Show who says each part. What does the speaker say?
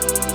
Speaker 1: Podcast.